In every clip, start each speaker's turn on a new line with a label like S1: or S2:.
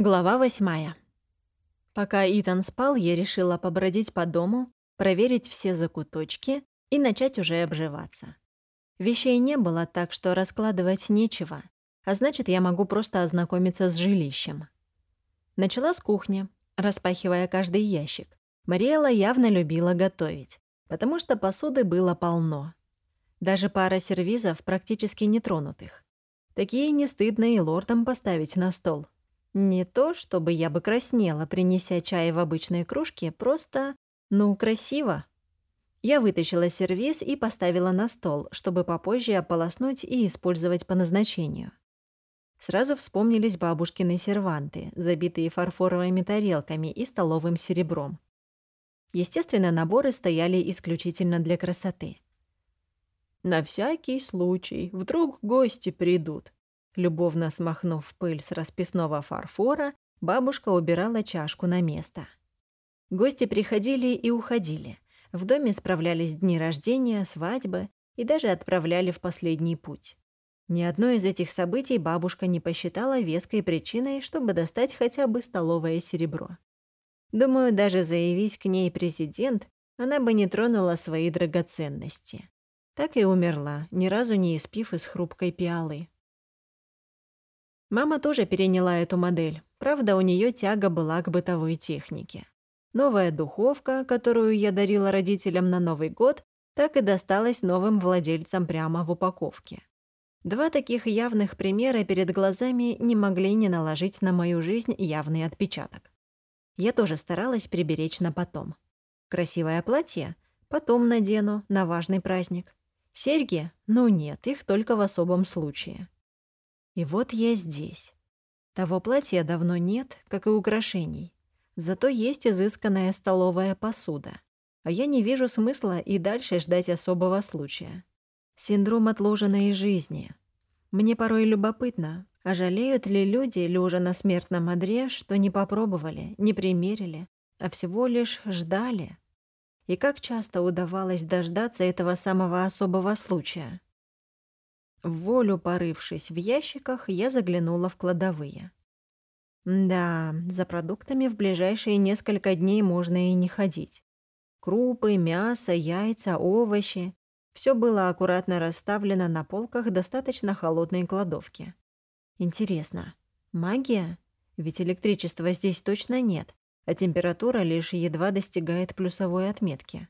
S1: Глава восьмая. Пока Итан спал, я решила побродить по дому, проверить все закуточки и начать уже обживаться. Вещей не было, так что раскладывать нечего, а значит, я могу просто ознакомиться с жилищем. Начала с кухни, распахивая каждый ящик. Мариэла явно любила готовить, потому что посуды было полно. Даже пара сервизов практически нетронутых. Такие не стыдно и лордам поставить на стол — не то, чтобы я бы краснела, принеся чай в обычной кружке, просто, ну, красиво. Я вытащила сервиз и поставила на стол, чтобы попозже ополоснуть и использовать по назначению. Сразу вспомнились бабушкины серванты, забитые фарфоровыми тарелками и столовым серебром. Естественно, наборы стояли исключительно для красоты. «На всякий случай, вдруг гости придут», Любовно смахнув пыль с расписного фарфора, бабушка убирала чашку на место. Гости приходили и уходили. В доме справлялись дни рождения, свадьбы и даже отправляли в последний путь. Ни одно из этих событий бабушка не посчитала веской причиной, чтобы достать хотя бы столовое серебро. Думаю, даже заявить к ней президент, она бы не тронула свои драгоценности. Так и умерла, ни разу не испив из хрупкой пиалы. Мама тоже переняла эту модель. Правда, у нее тяга была к бытовой технике. Новая духовка, которую я дарила родителям на Новый год, так и досталась новым владельцам прямо в упаковке. Два таких явных примера перед глазами не могли не наложить на мою жизнь явный отпечаток. Я тоже старалась приберечь на потом. Красивое платье? Потом надену, на важный праздник. Серьги? Ну нет, их только в особом случае. И вот я здесь. Того платья давно нет, как и украшений. Зато есть изысканная столовая посуда. А я не вижу смысла и дальше ждать особого случая. Синдром отложенной жизни. Мне порой любопытно, а жалеют ли люди, лежа на смертном одре, что не попробовали, не примерили, а всего лишь ждали? И как часто удавалось дождаться этого самого особого случая? В волю порывшись в ящиках, я заглянула в кладовые. Да, за продуктами в ближайшие несколько дней можно и не ходить. Крупы, мясо, яйца, овощи — все было аккуратно расставлено на полках достаточно холодной кладовки. Интересно, магия? Ведь электричества здесь точно нет, а температура лишь едва достигает плюсовой отметки.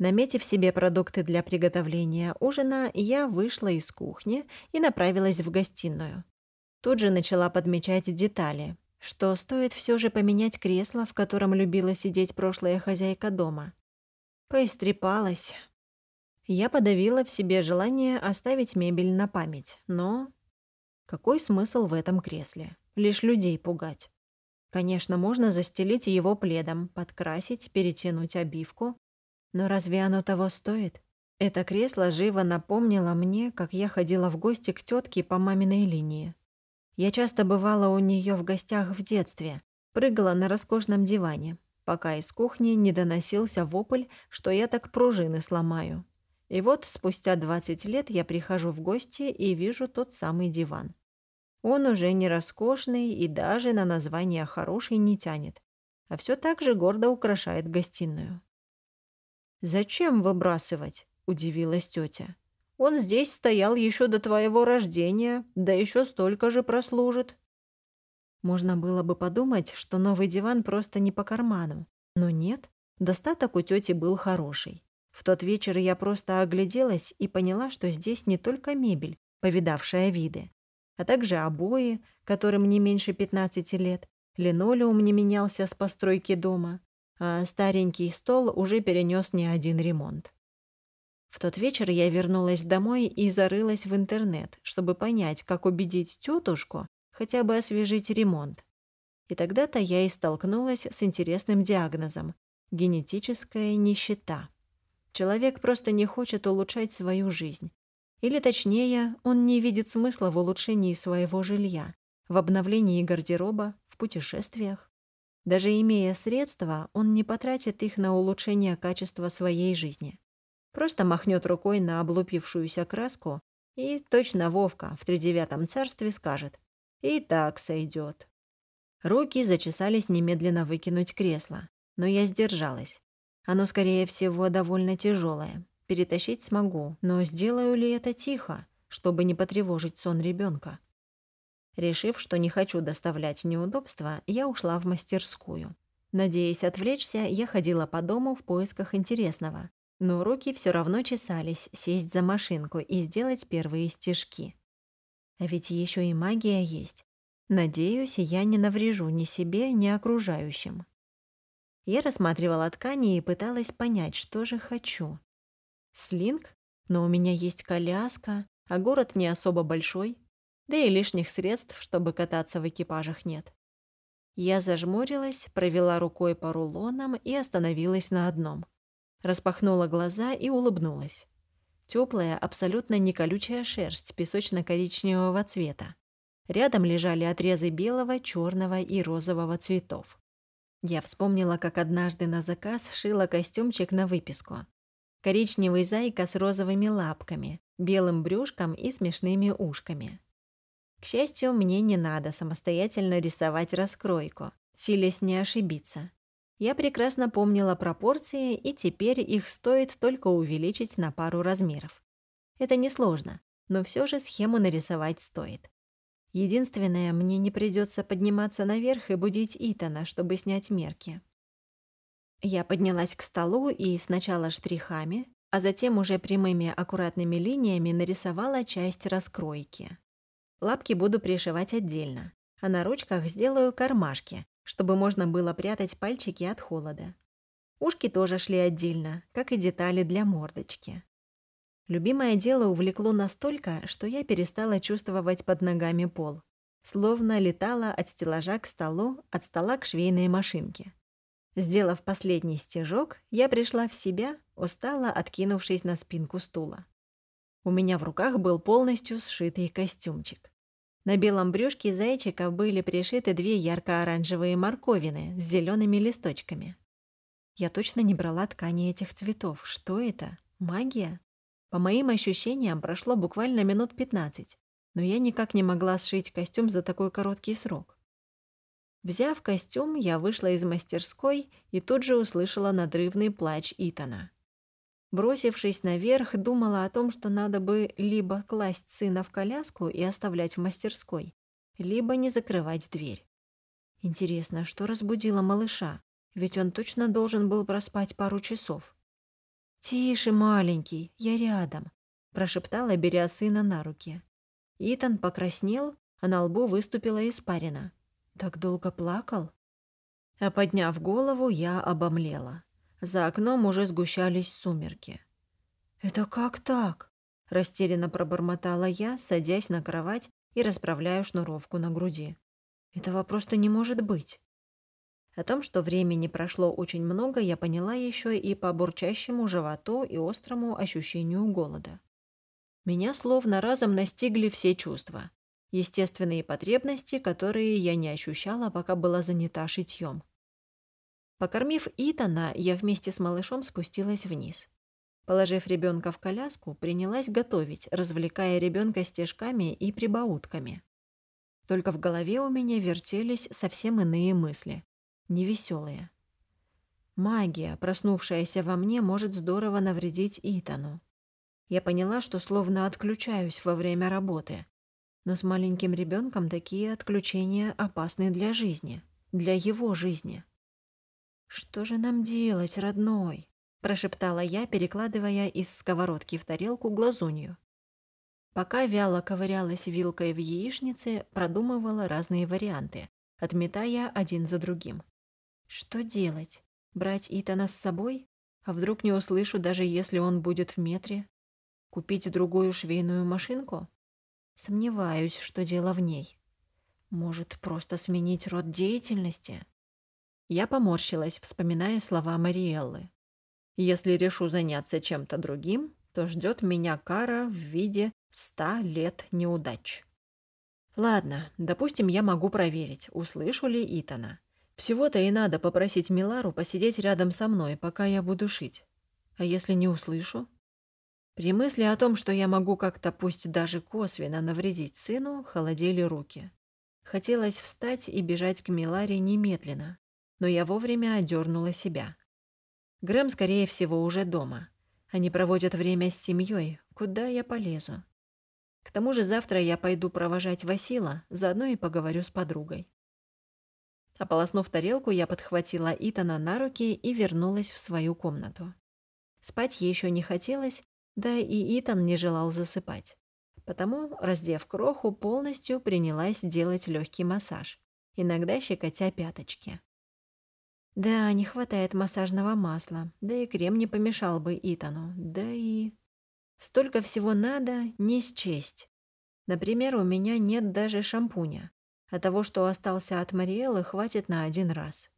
S1: Наметив себе продукты для приготовления ужина, я вышла из кухни и направилась в гостиную. Тут же начала подмечать детали, что стоит все же поменять кресло, в котором любила сидеть прошлая хозяйка дома. Поистрепалась. Я подавила в себе желание оставить мебель на память, но... Какой смысл в этом кресле? Лишь людей пугать. Конечно, можно застелить его пледом, подкрасить, перетянуть обивку, но разве оно того стоит? Это кресло живо напомнило мне, как я ходила в гости к тетке по маминой линии. Я часто бывала у нее в гостях в детстве, прыгала на роскошном диване, пока из кухни не доносился вопль, что я так пружины сломаю. И вот спустя 20 лет я прихожу в гости и вижу тот самый диван. Он уже не роскошный и даже на название «хороший» не тянет, а все так же гордо украшает гостиную. «Зачем выбрасывать?» — удивилась тетя. «Он здесь стоял еще до твоего рождения, да еще столько же прослужит». Можно было бы подумать, что новый диван просто не по карману. Но нет, достаток у тети был хороший. В тот вечер я просто огляделась и поняла, что здесь не только мебель, повидавшая виды, а также обои, которым не меньше 15 лет, линолеум не менялся с постройки дома, а старенький стол уже перенес не один ремонт. В тот вечер я вернулась домой и зарылась в интернет, чтобы понять, как убедить тетушку хотя бы освежить ремонт. И тогда-то я и столкнулась с интересным диагнозом – генетическая нищета. Человек просто не хочет улучшать свою жизнь. Или точнее, он не видит смысла в улучшении своего жилья, в обновлении гардероба, в путешествиях. Даже имея средства, он не потратит их на улучшение качества своей жизни. Просто махнет рукой на облупившуюся краску и точно Вовка в тридевятом царстве скажет «И так сойдет». Руки зачесались немедленно выкинуть кресло, но я сдержалась. Оно, скорее всего, довольно тяжелое. Перетащить смогу, но сделаю ли это тихо, чтобы не потревожить сон ребенка? Решив, что не хочу доставлять неудобства, я ушла в мастерскую. Надеясь отвлечься, я ходила по дому в поисках интересного, но руки все равно чесались сесть за машинку и сделать первые стежки. А ведь еще и магия есть. Надеюсь, я не наврежу ни себе, ни окружающим. Я рассматривала ткани и пыталась понять, что же хочу. Слинг? Но у меня есть коляска, а город не особо большой. Да и лишних средств, чтобы кататься в экипажах нет. Я зажмурилась, провела рукой по рулонам и остановилась на одном. Распахнула глаза и улыбнулась. Теплая, абсолютно не колючая шерсть песочно-коричневого цвета. Рядом лежали отрезы белого, черного и розового цветов. Я вспомнила, как однажды на заказ шила костюмчик на выписку. Коричневый зайка с розовыми лапками, белым брюшком и смешными ушками. К счастью, мне не надо самостоятельно рисовать раскройку, силясь не ошибиться. Я прекрасно помнила пропорции, и теперь их стоит только увеличить на пару размеров. Это несложно, но все же схему нарисовать стоит. Единственное, мне не придется подниматься наверх и будить Итана, чтобы снять мерки. Я поднялась к столу и сначала штрихами, а затем уже прямыми аккуратными линиями нарисовала часть раскройки. Лапки буду пришивать отдельно, а на ручках сделаю кармашки, чтобы можно было прятать пальчики от холода. Ушки тоже шли отдельно, как и детали для мордочки. Любимое дело увлекло настолько, что я перестала чувствовать под ногами пол. Словно летала от стеллажа к столу, от стола к швейной машинке. Сделав последний стежок, я пришла в себя, устала, откинувшись на спинку стула. У меня в руках был полностью сшитый костюмчик. На белом брюшке зайчика были пришиты две ярко-оранжевые морковины с зелеными листочками. Я точно не брала ткани этих цветов. Что это? Магия? По моим ощущениям, прошло буквально минут 15, но я никак не могла сшить костюм за такой короткий срок. Взяв костюм, я вышла из мастерской и тут же услышала надрывный плач Итана. Бросившись наверх, думала о том, что надо бы либо класть сына в коляску и оставлять в мастерской, либо не закрывать дверь. Интересно, что разбудило малыша? Ведь он точно должен был проспать пару часов. «Тише, маленький, я рядом», — прошептала, беря сына на руки. Итан покраснел, а на лбу выступила испарина. Так долго плакал? А подняв голову, я обомлела. За окном уже сгущались сумерки. «Это как так?» — растерянно пробормотала я, садясь на кровать и расправляю шнуровку на груди. «Этого просто не может быть». О том, что времени прошло очень много, я поняла еще и по бурчащему животу и острому ощущению голода. Меня словно разом настигли все чувства. Естественные потребности, которые я не ощущала, пока была занята шитьем. Покормив Итана, я вместе с малышом спустилась вниз. Положив ребенка в коляску, принялась готовить, развлекая ребенка стежками и прибаутками. Только в голове у меня вертелись совсем иные мысли невеселые. Магия, проснувшаяся во мне, может здорово навредить Итану. Я поняла, что словно отключаюсь во время работы. Но с маленьким ребенком такие отключения опасны для жизни, для его жизни. «Что же нам делать, родной?» – прошептала я, перекладывая из сковородки в тарелку глазунью. Пока вяло ковырялась вилкой в яичнице, продумывала разные варианты, отметая один за другим. Что делать? Брать Итана с собой? А вдруг не услышу, даже если он будет в метре? Купить другую швейную машинку? Сомневаюсь, что дело в ней. Может, просто сменить род деятельности? Я поморщилась, вспоминая слова Мариэллы. Если решу заняться чем-то другим, то ждет меня кара в виде ста лет неудач. Ладно, допустим, я могу проверить, услышу ли Итана. Всего-то и надо попросить Милару посидеть рядом со мной, пока я буду шить. А если не услышу? При мысли о том, что я могу как-то, пусть даже косвенно, навредить сыну, холодели руки. Хотелось встать и бежать к Миларе немедленно, но я вовремя одернула себя. Грэм, скорее всего, уже дома. Они проводят время с семьей. Куда я полезу? К тому же завтра я пойду провожать Васила, заодно и поговорю с подругой. Ополоснув тарелку, я подхватила Итана на руки и вернулась в свою комнату. Спать еще не хотелось, да и Итан не желал засыпать. Потому, раздев кроху, полностью принялась делать легкий массаж, иногда щекотя пяточки. Да, не хватает массажного масла, да и крем не помешал бы Итану, да и... Столько всего надо не счесть. Например, у меня нет даже шампуня, а того, что остался от Мариэлы, хватит на один раз.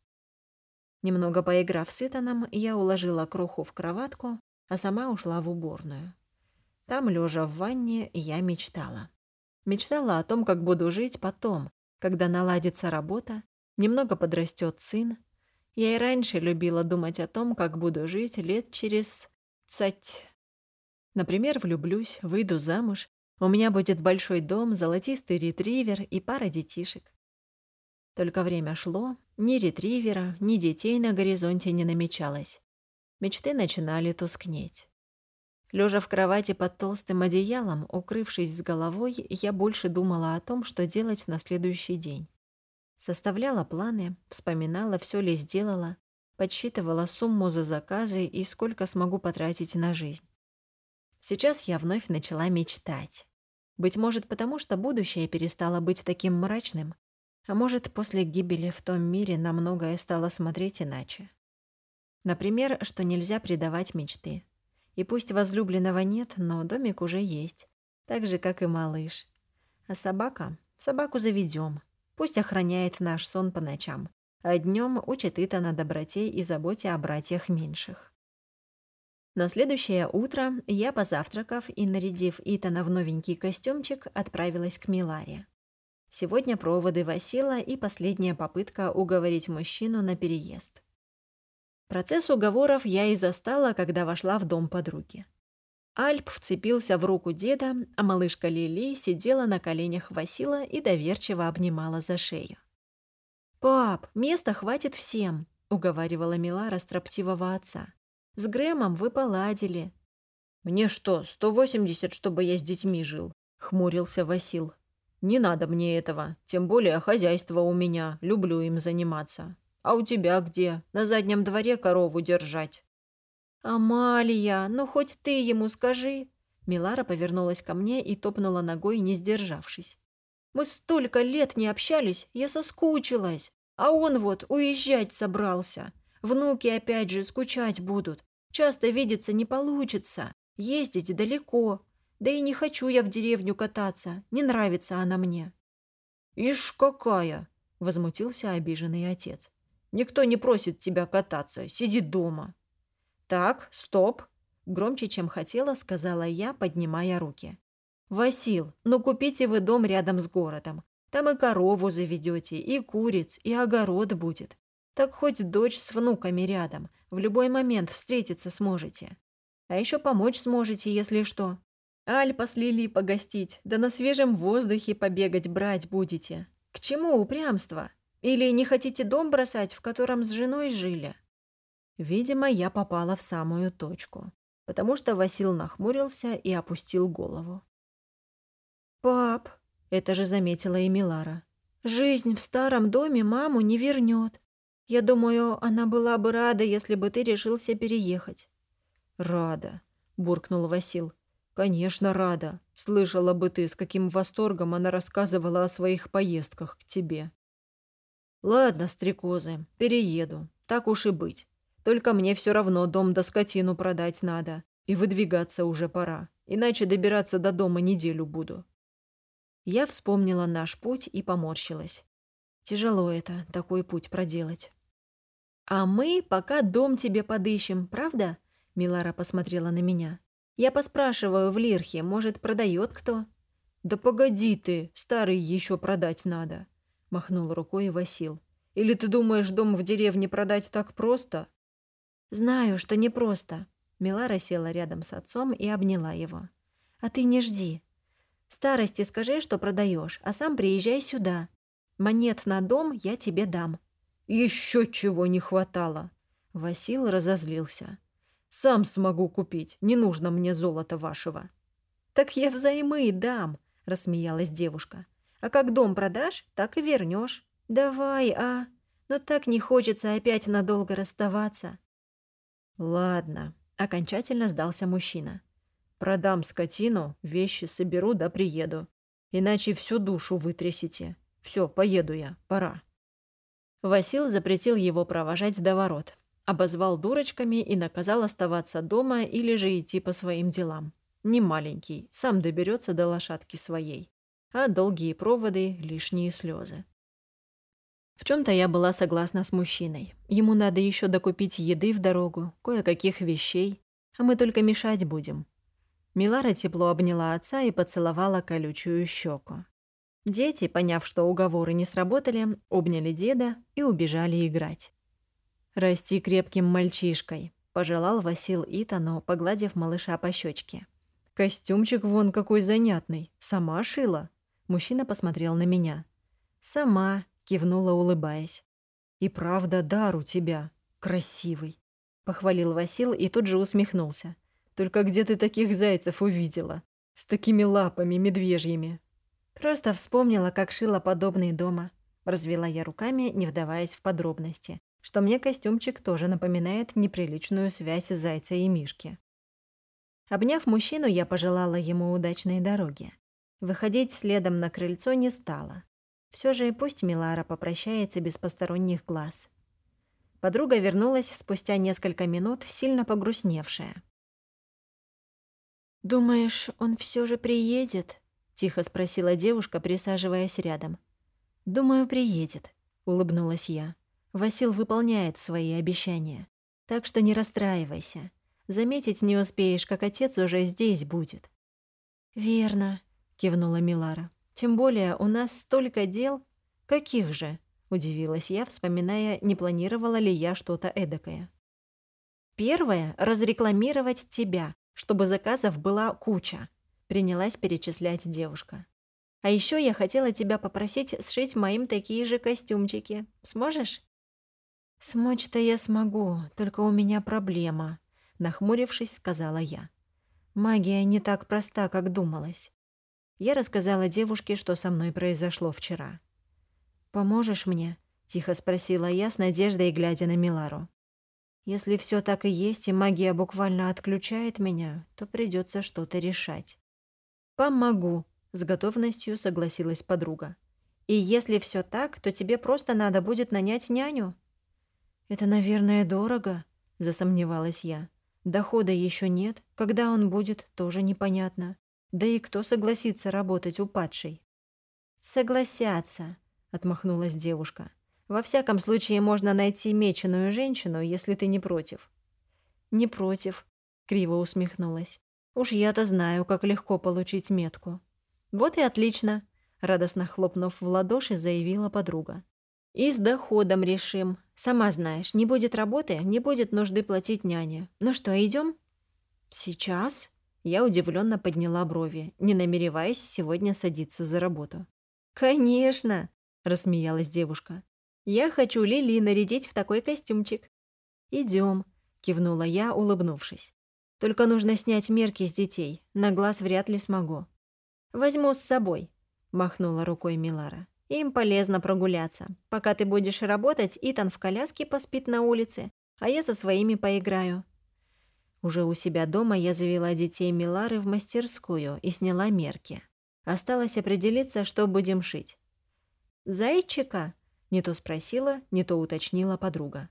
S1: Немного поиграв с Итаном, я уложила кроху в кроватку, а сама ушла в уборную. Там, лежа в ванне, я мечтала. Мечтала о том, как буду жить потом, когда наладится работа, немного подрастет сын. Я и раньше любила думать о том, как буду жить лет через цать. Например, влюблюсь, выйду замуж, у меня будет большой дом, золотистый ретривер и пара детишек. Только время шло, ни ретривера, ни детей на горизонте не намечалось. Мечты начинали тускнеть. Лежа в кровати под толстым одеялом, укрывшись с головой, я больше думала о том, что делать на следующий день. Составляла планы, вспоминала, все ли сделала, подсчитывала сумму за заказы и сколько смогу потратить на жизнь. Сейчас я вновь начала мечтать. Быть может, потому что будущее перестало быть таким мрачным, а может, после гибели в том мире на многое стало смотреть иначе. Например, что нельзя предавать мечты. И пусть возлюбленного нет, но домик уже есть, так же, как и малыш. А собака? Собаку заведем. Пусть охраняет наш сон по ночам, а днем учит Ита на доброте и заботе о братьях меньших. На следующее утро я, позавтракав и нарядив Итана в новенький костюмчик, отправилась к Миларе. Сегодня проводы Васила и последняя попытка уговорить мужчину на переезд. Процесс уговоров я и застала, когда вошла в дом подруги. Альп вцепился в руку деда, а малышка Лили сидела на коленях Васила и доверчиво обнимала за шею. «Пап, места хватит всем», — уговаривала Милара строптивого отца. С Грэмом вы поладили». «Мне что, 180, чтобы я с детьми жил?» — хмурился Васил. «Не надо мне этого, тем более хозяйство у меня, люблю им заниматься. А у тебя где? На заднем дворе корову держать?» «Амалия, ну хоть ты ему скажи!» Милара повернулась ко мне и топнула ногой, не сдержавшись. «Мы столько лет не общались, я соскучилась, а он вот уезжать собрался. Внуки опять же скучать будут. Часто видеться не получится. Ездить далеко. Да и не хочу я в деревню кататься. Не нравится она мне». «Ишь какая!» – возмутился обиженный отец. «Никто не просит тебя кататься. Сиди дома». «Так, стоп!» – громче, чем хотела, сказала я, поднимая руки. «Васил, ну купите вы дом рядом с городом. Там и корову заведете, и куриц, и огород будет. Так хоть дочь с внуками рядом, в любой момент встретиться сможете. А еще помочь сможете, если что. Альпа с Лили погостить, да на свежем воздухе побегать брать будете. К чему упрямство? Или не хотите дом бросать, в котором с женой жили?» Видимо, я попала в самую точку, потому что Васил нахмурился и опустил голову. «Пап», — это же заметила и Милара, — «жизнь в старом доме маму не вернет. Я думаю, она была бы рада, если бы ты решился переехать». «Рада», — буркнул Васил. «Конечно, рада. Слышала бы ты, с каким восторгом она рассказывала о своих поездках к тебе». «Ладно, стрекозы, перееду. Так уж и быть. Только мне все равно дом до скотину продать надо. И выдвигаться уже пора. Иначе добираться до дома неделю буду». Я вспомнила наш путь и поморщилась. Тяжело это, такой путь проделать. «А мы пока дом тебе подыщем, правда?» Милара посмотрела на меня. «Я поспрашиваю в Лирхе, может, продает кто?» «Да погоди ты, старый еще продать надо», — махнул рукой Васил. «Или ты думаешь, дом в деревне продать так просто?» «Знаю, что непросто». Милара села рядом с отцом и обняла его. «А ты не жди. Старости скажи, что продаешь, а сам приезжай сюда. Монет на дом я тебе дам».
S2: Еще чего не хватало.
S1: Васил разозлился.
S2: «Сам смогу купить, не нужно мне золото вашего».
S1: «Так я взаймы дам», — рассмеялась девушка. «А как дом продашь, так и вернешь. Давай, а? Но так не хочется опять надолго расставаться».
S2: «Ладно», —
S1: окончательно сдался мужчина.
S2: «Продам скотину, вещи соберу да приеду. Иначе всю душу вытрясите. Все, поеду я, пора».
S1: Васил запретил его провожать до ворот, обозвал дурочками и наказал оставаться дома или же идти по своим делам. Не маленький, сам доберется до лошадки своей. А долгие проводы — лишние слезы. В чем то я была согласна с мужчиной. Ему надо еще докупить еды в дорогу, кое-каких вещей, а мы только мешать будем. Милара тепло обняла отца и поцеловала колючую щеку. Дети, поняв, что уговоры не сработали, обняли деда и убежали играть. «Расти крепким мальчишкой», — пожелал Васил Итану, погладив малыша по щечке. «Костюмчик вон какой занятный. Сама шила?» Мужчина посмотрел на меня. «Сама», — кивнула, улыбаясь. «И правда, дар у тебя. Красивый», — похвалил Васил и тут же усмехнулся. «Только где ты таких зайцев увидела? С такими лапами медвежьими?» Просто вспомнила, как шила подобные дома. Развела я руками, не вдаваясь в подробности, что мне костюмчик тоже напоминает неприличную связь зайца и мишки. Обняв мужчину, я пожелала ему удачной дороги. Выходить следом на крыльцо не стала. Все же пусть Милара попрощается без посторонних глаз. Подруга вернулась спустя несколько минут, сильно погрустневшая. «Думаешь, он все же приедет?» — тихо спросила девушка, присаживаясь рядом. «Думаю, приедет», — улыбнулась я. «Васил выполняет свои обещания. Так что не расстраивайся. Заметить не успеешь, как отец уже здесь будет». «Верно», — кивнула Милара. «Тем более у нас столько дел». «Каких же?» — удивилась я, вспоминая, не планировала ли я что-то эдакое. «Первое — разрекламировать тебя, чтобы заказов была куча», принялась перечислять девушка. «А еще я хотела тебя попросить сшить моим такие же костюмчики. Сможешь?» «Смочь-то я смогу, только у меня проблема», — нахмурившись, сказала я. «Магия не так проста, как думалось». Я рассказала девушке, что со мной произошло вчера. «Поможешь мне?» — тихо спросила я с надеждой, глядя на Милару. «Если все так и есть, и магия буквально отключает меня, то придется что-то решать». «Помогу», — с готовностью согласилась подруга. «И если все так, то тебе просто надо будет нанять няню». «Это, наверное, дорого», — засомневалась я. «Дохода еще нет. Когда он будет, тоже непонятно. Да и кто согласится работать у падшей?» «Согласятся», — отмахнулась девушка. «Во всяком случае, можно найти меченую женщину, если ты не против». «Не против», — криво усмехнулась. Уж я-то знаю, как легко получить метку. Вот и отлично, радостно хлопнув в ладоши, заявила подруга. И с доходом решим. Сама знаешь, не будет работы, не будет нужды платить няне. Ну что, идем? Сейчас? Я удивленно подняла брови, не намереваясь сегодня садиться за работу. Конечно, рассмеялась девушка. Я хочу Лили нарядить в такой костюмчик. Идем, кивнула я, улыбнувшись. Только нужно снять мерки с детей. На глаз вряд ли смогу. Возьму с собой, махнула рукой Милара. Им полезно прогуляться. Пока ты будешь работать, Итан в коляске поспит на улице, а я со своими поиграю. Уже у себя дома я завела детей Милары в мастерскую и сняла мерки. Осталось определиться, что будем шить. «Зайчика?» — не то спросила, не то уточнила подруга.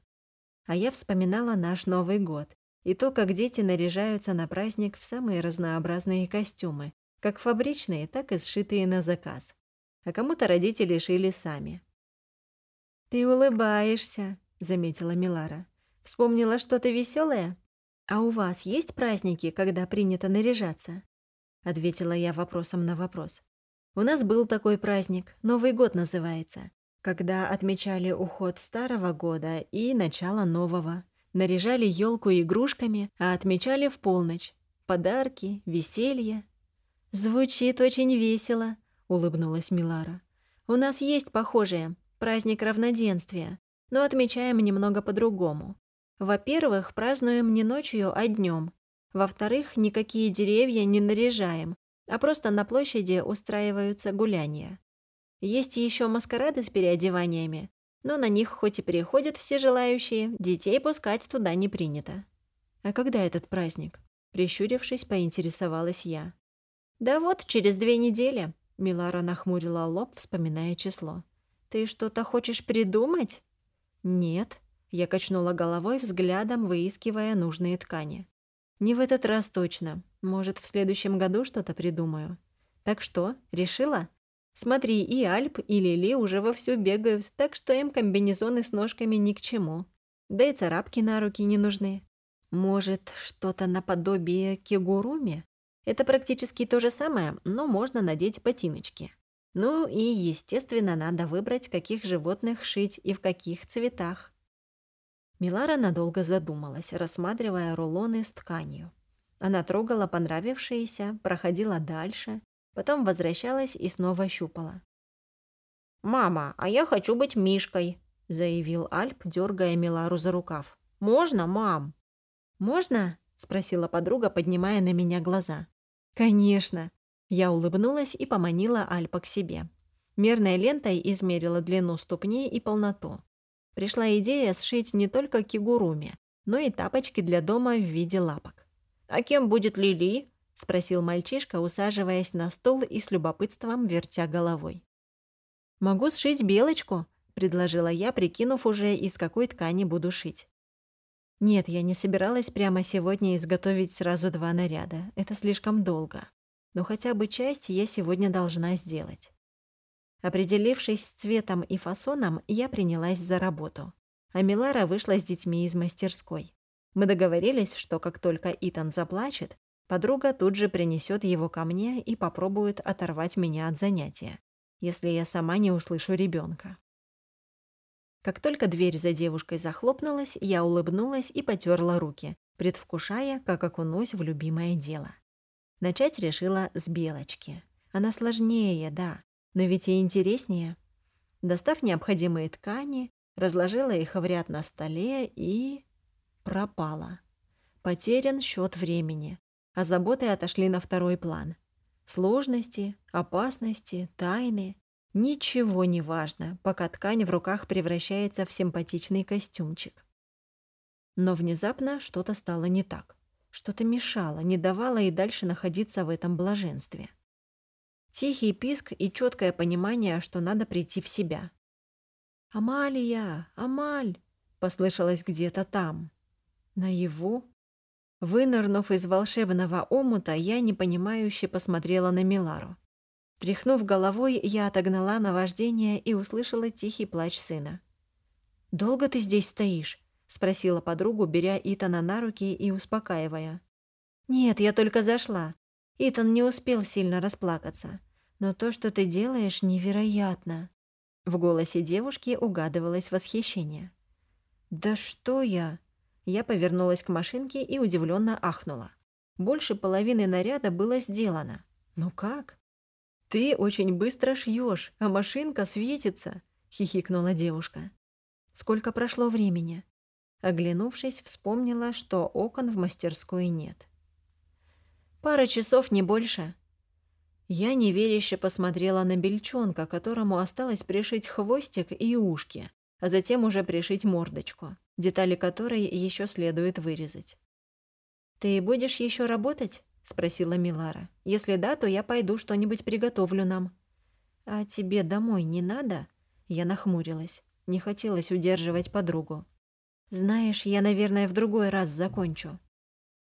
S1: А я вспоминала наш Новый год и то, как дети наряжаются на праздник в самые разнообразные костюмы, как фабричные, так и сшитые на заказ. А кому-то родители шили сами. «Ты улыбаешься», — заметила Милара. «Вспомнила что-то веселое? А у вас есть праздники, когда принято наряжаться?» Ответила я вопросом на вопрос. «У нас был такой праздник, Новый год называется, когда отмечали уход старого года и начало нового наряжали елку игрушками, а отмечали в полночь. Подарки, веселье. «Звучит очень весело», — улыбнулась Милара. У нас есть похожие. Праздник равноденствия. Но отмечаем немного по-другому. Во-первых, празднуем не ночью, а днем. Во-вторых, никакие деревья не наряжаем, а просто на площади устраиваются гуляния. Есть еще маскарады с переодеваниями, но на них хоть и приходят все желающие, детей пускать туда не принято. «А когда этот праздник?» Прищурившись, поинтересовалась я. «Да вот, через две недели», — Милара нахмурила лоб, вспоминая число. «Ты что-то хочешь придумать?» «Нет», — я качнула головой, взглядом выискивая нужные ткани. «Не в этот раз точно. Может, в следующем году что-то придумаю. Так что, решила? Смотри, и Альп, и Лили уже вовсю бегают, так что им комбинезоны с ножками ни к чему. Да и царапки на руки не нужны. Может, что-то наподобие кигуруми? Это практически то же самое, но можно надеть ботиночки. Ну и, естественно, надо выбрать, каких животных шить и в каких цветах. Милара надолго задумалась, рассматривая рулоны с тканью. Она трогала понравившиеся, проходила дальше, потом возвращалась и снова щупала. «Мама, а я хочу быть Мишкой», — заявил Альп, дергая Милару за рукав. «Можно, мам?» «Можно?» — спросила подруга, поднимая на меня глаза. «Конечно!» Я улыбнулась и поманила Альпа к себе. Мерной лентой измерила длину ступней и полноту. Пришла идея сшить не только кигуруми, но и тапочки для дома в виде лапок. «А кем будет Лили?» — спросил мальчишка, усаживаясь на стул и с любопытством вертя головой. «Могу сшить белочку», — предложила я, прикинув уже, из какой ткани буду шить. Нет, я не собиралась прямо сегодня изготовить сразу два наряда. Это слишком долго. Но хотя бы часть я сегодня должна сделать. Определившись с цветом и фасоном, я принялась за работу. А Милара вышла с детьми из мастерской. Мы договорились, что как только Итан заплачет, подруга тут же принесет его ко мне и попробует оторвать меня от занятия, если я сама не услышу ребенка. Как только дверь за девушкой захлопнулась, я улыбнулась и потерла руки, предвкушая, как окунусь в любимое дело. Начать решила с белочки. Она сложнее, да, но ведь и интереснее. Достав необходимые ткани, разложила их в ряд на столе и... пропала. Потерян счет времени, а заботы отошли на второй план. Сложности, опасности, тайны Ничего не важно, пока ткань в руках превращается в симпатичный костюмчик. Но внезапно что-то стало не так. Что-то мешало, не давало и дальше находиться в этом блаженстве. Тихий писк и четкое понимание, что надо прийти в себя. «Амалия! Амаль!» — послышалось где-то там. Наяву? Вынырнув из волшебного омута, я непонимающе посмотрела на Милару. Тряхнув головой, я отогнала наваждение и услышала тихий плач сына. «Долго ты здесь стоишь?» — спросила подругу, беря Итана на руки и успокаивая. «Нет, я только зашла. Итан не успел сильно расплакаться. Но то, что ты делаешь, невероятно». В голосе девушки угадывалось восхищение. «Да что я?» Я повернулась к машинке и удивленно ахнула. Больше половины наряда было сделано. «Ну как?» «Ты очень быстро шьешь, а машинка светится», — хихикнула девушка. «Сколько прошло времени?» Оглянувшись, вспомнила, что окон в мастерской нет. «Пара часов, не больше». Я неверяще посмотрела на бельчонка, которому осталось пришить хвостик и ушки, а затем уже пришить мордочку, детали которой еще следует вырезать. «Ты будешь еще работать?» — спросила Милара. «Если да, то я пойду что-нибудь приготовлю нам». «А тебе домой не надо?» Я нахмурилась. Не хотелось удерживать подругу. «Знаешь, я, наверное, в другой раз закончу».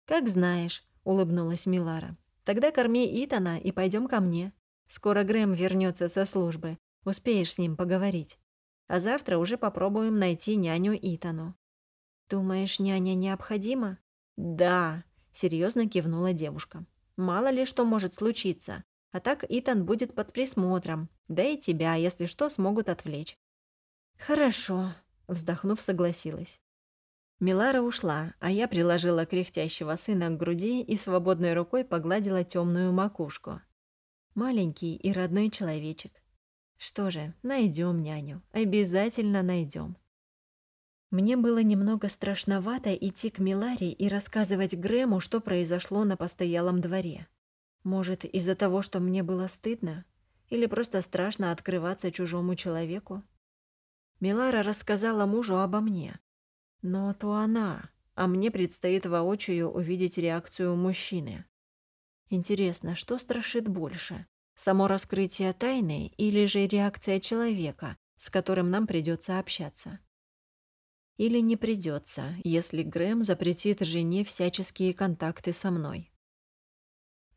S1: «Как знаешь», — улыбнулась Милара. «Тогда корми Итана и пойдем ко мне. Скоро Грэм вернется со службы. Успеешь с ним поговорить. А завтра уже попробуем найти няню Итану». «Думаешь, няня необходима?» «Да», Серьезно кивнула девушка. Мало ли что может случиться. А так Итан будет под присмотром. Да и тебя, если что, смогут отвлечь. Хорошо, вздохнув, согласилась. Милара ушла, а я приложила кряхтящего сына к груди и свободной рукой погладила темную макушку. Маленький и родной человечек. Что же, найдем няню. Обязательно найдем. Мне было немного страшновато идти к Миларе и рассказывать Грэму, что произошло на постоялом дворе. Может, из-за того, что мне было стыдно? Или просто страшно открываться чужому человеку? Милара рассказала мужу обо мне. Но то она, а мне предстоит воочию увидеть реакцию мужчины. Интересно, что страшит больше? Само раскрытие тайны или же реакция человека, с которым нам придется общаться? Или не придется, если Грэм запретит жене всяческие контакты со мной?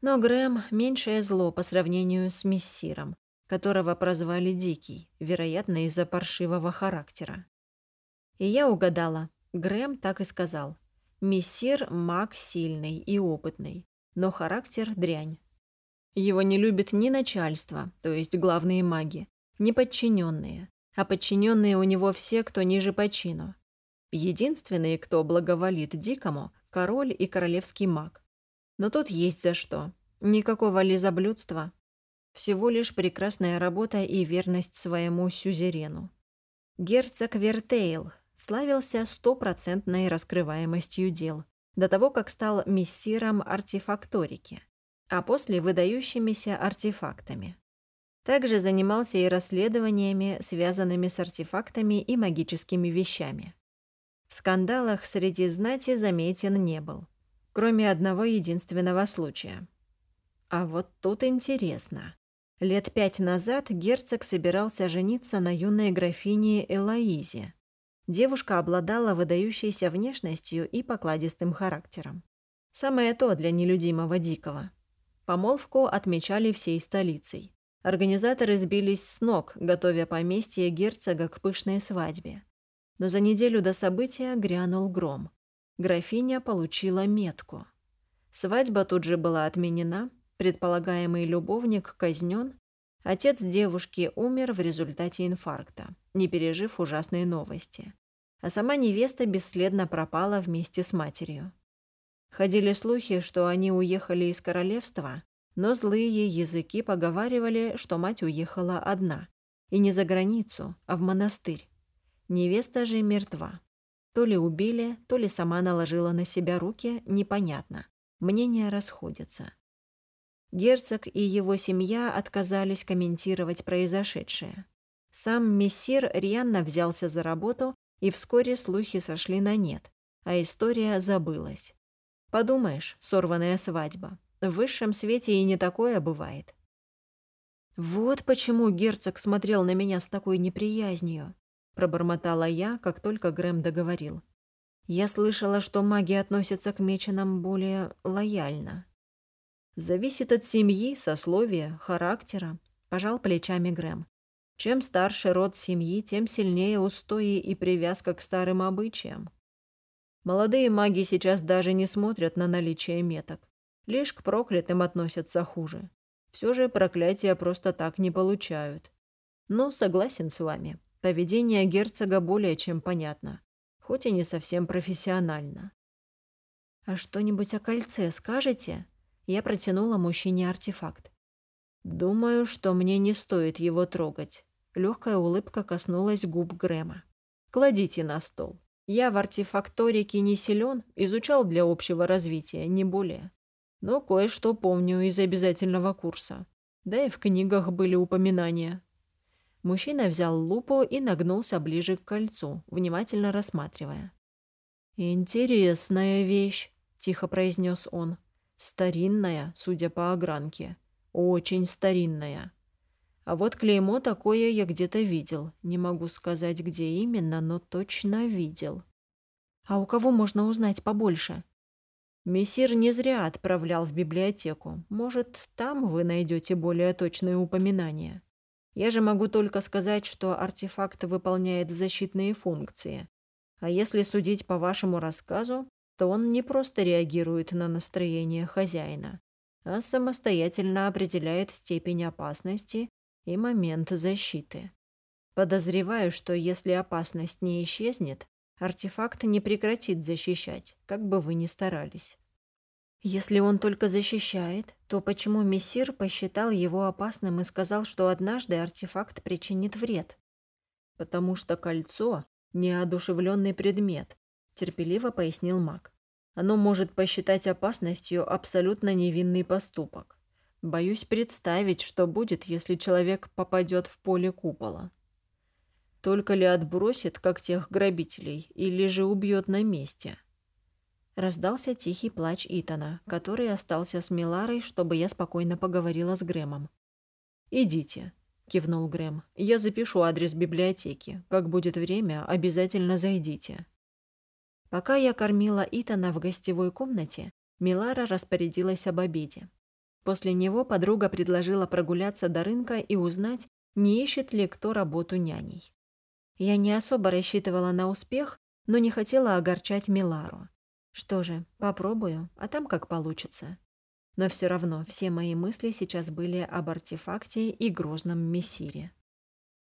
S1: Но Грэм — меньшее зло по сравнению с Мессиром, которого прозвали Дикий, вероятно, из-за паршивого характера. И я угадала, Грэм так и сказал. Мессир — маг сильный и опытный, но характер — дрянь. Его не любит ни начальство, то есть главные маги, ни подчиненные, а подчиненные у него все, кто ниже по чину. Единственные, кто благоволит Дикому, король и королевский маг. Но тут есть за что. Никакого лизоблюдства. Всего лишь прекрасная работа и верность своему сюзерену. Герцог Вертейл славился стопроцентной раскрываемостью дел до того, как стал мессиром артефакторики а после выдающимися артефактами. Также занимался и расследованиями, связанными с артефактами и магическими вещами. В скандалах среди знати заметен не был, кроме одного единственного случая. А вот тут интересно. Лет пять назад герцог собирался жениться на юной графине Элоизе. Девушка обладала выдающейся внешностью и покладистым характером. Самое то для нелюдимого Дикого. Помолвку отмечали всей столицей. Организаторы сбились с ног, готовя поместье герцога к пышной свадьбе. Но за неделю до события грянул гром. Графиня получила метку. Свадьба тут же была отменена, предполагаемый любовник казнен, отец девушки умер в результате инфаркта, не пережив ужасные новости. А сама невеста бесследно пропала вместе с матерью. Ходили слухи, что они уехали из королевства, но злые языки поговаривали, что мать уехала одна. И не за границу, а в монастырь. Невеста же мертва. То ли убили, то ли сама наложила на себя руки, непонятно. Мнения расходятся. Герцог и его семья отказались комментировать произошедшее. Сам мессир рьяно взялся за работу, и вскоре слухи сошли на нет, а история забылась. Подумаешь, сорванная свадьба. В высшем свете и не такое бывает. «Вот почему герцог смотрел на меня с такой неприязнью», — пробормотала я, как только Грэм договорил. «Я слышала, что маги относятся к меченам более лояльно». «Зависит от семьи, сословия, характера», — пожал плечами Грэм. «Чем старше род семьи, тем сильнее устои и привязка к старым обычаям. Молодые маги сейчас даже не смотрят на наличие меток. Лишь к проклятым относятся хуже. Все же проклятия просто так не получают. Но согласен с вами. Поведение герцога более чем понятно. Хоть и не совсем профессионально. «А что-нибудь о кольце скажете?» Я протянула мужчине артефакт. «Думаю, что мне не стоит его трогать». Легкая улыбка коснулась губ Грэма. «Кладите на стол. Я в артефакторике не силен, изучал для общего развития, не более. Но кое-что помню из обязательного курса. Да и в книгах были упоминания. Мужчина взял лупу и нагнулся ближе к кольцу, внимательно рассматривая. «Интересная вещь», — тихо произнес он. «Старинная, судя по огранке. Очень старинная. А вот клеймо такое я где-то видел. Не могу сказать, где именно, но точно видел. А у кого можно узнать побольше? Мессир не зря отправлял в библиотеку. Может, там вы найдете более точные упоминания. Я же могу только сказать, что артефакт выполняет защитные функции. А если судить по вашему рассказу, то он не просто реагирует на настроение хозяина, а самостоятельно определяет степень опасности и момент защиты. Подозреваю, что если опасность не исчезнет, артефакт не прекратит защищать, как бы вы ни старались. Если он только защищает, то почему мессир посчитал его опасным и сказал, что однажды артефакт причинит вред?
S2: Потому что кольцо – неодушевленный предмет, терпеливо пояснил маг. Оно может посчитать опасностью абсолютно невинный поступок. Боюсь представить, что будет, если человек попадет в поле купола. Только ли отбросит, как тех грабителей, или же убьет на месте?
S1: Раздался тихий плач Итана, который остался с Миларой, чтобы я спокойно поговорила с Грэмом.
S2: «Идите», — кивнул Грэм. «Я запишу адрес библиотеки. Как будет время, обязательно зайдите».
S1: Пока я кормила Итана в гостевой комнате, Милара распорядилась об обеде. После него подруга предложила прогуляться до рынка и узнать, не ищет ли кто работу няней. Я не особо рассчитывала на успех, но не хотела огорчать Милару. Что же, попробую, а там как получится. Но все равно все мои мысли сейчас были об артефакте и грозном мессире.